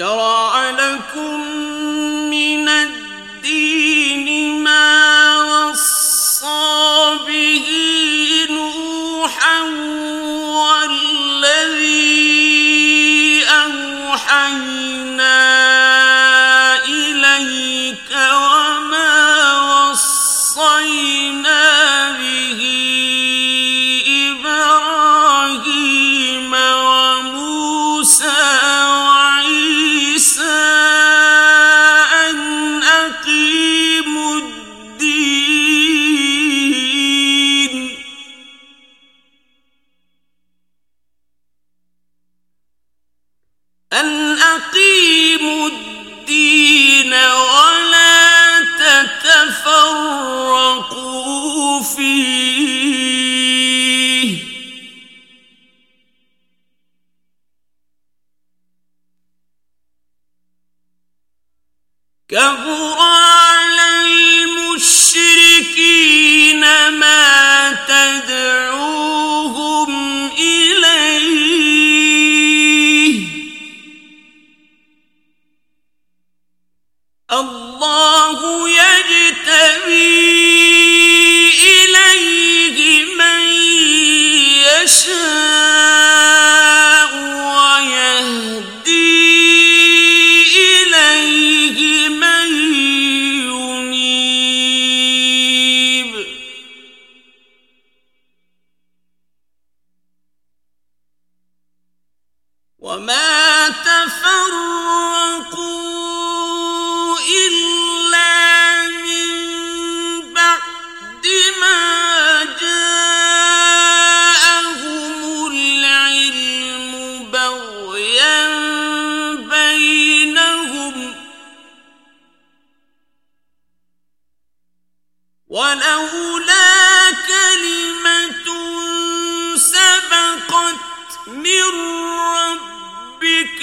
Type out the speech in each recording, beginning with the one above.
شرع لكم اللہ يجتبی إليه من يشاء ويهدي سبقت من ربك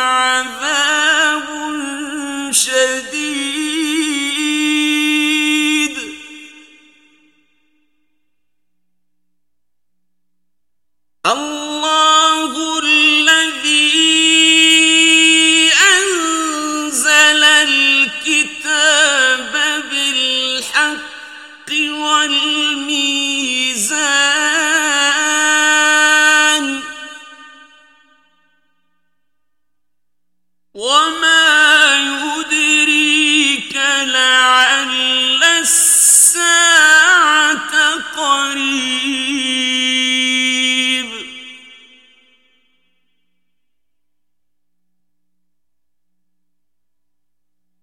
عذاب شديد. الله الذي الكتاب بالحق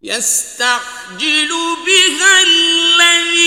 يستعجل بها الذي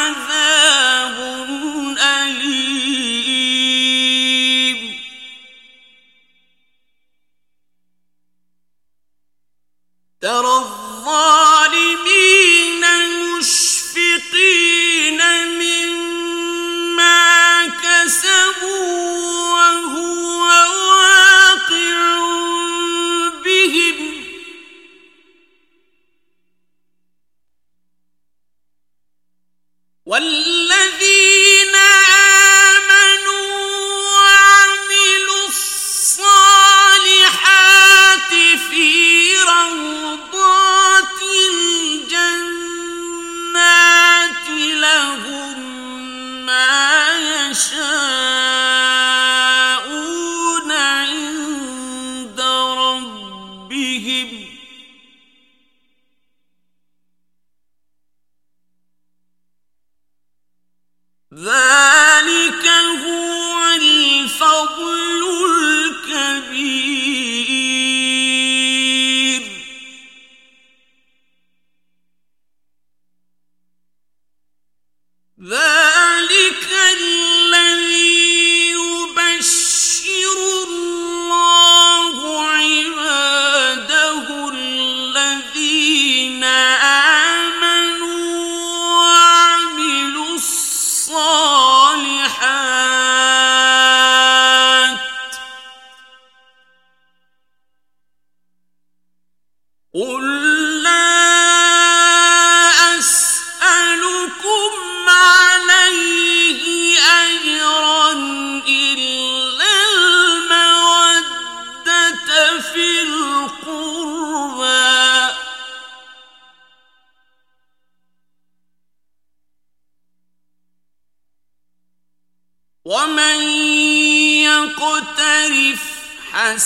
عذاب والذي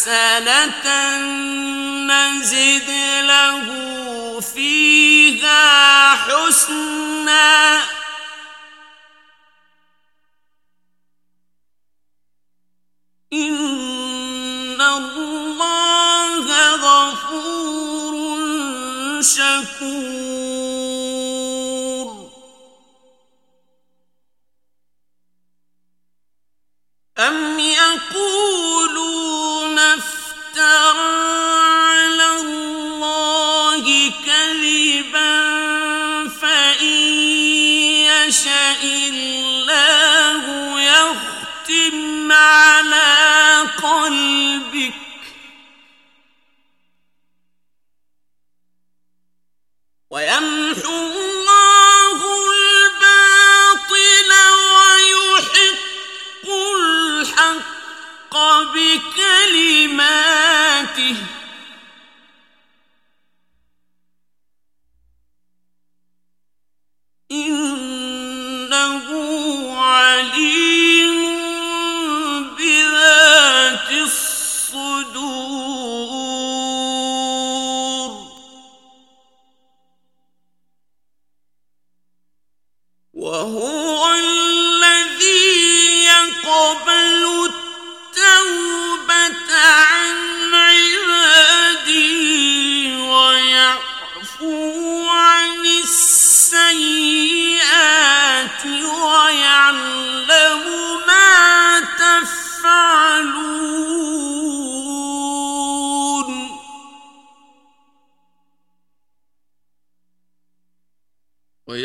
حسنة نزد له فيها حسنا. إن الله غفور شكور. أم يقولون ثم وهو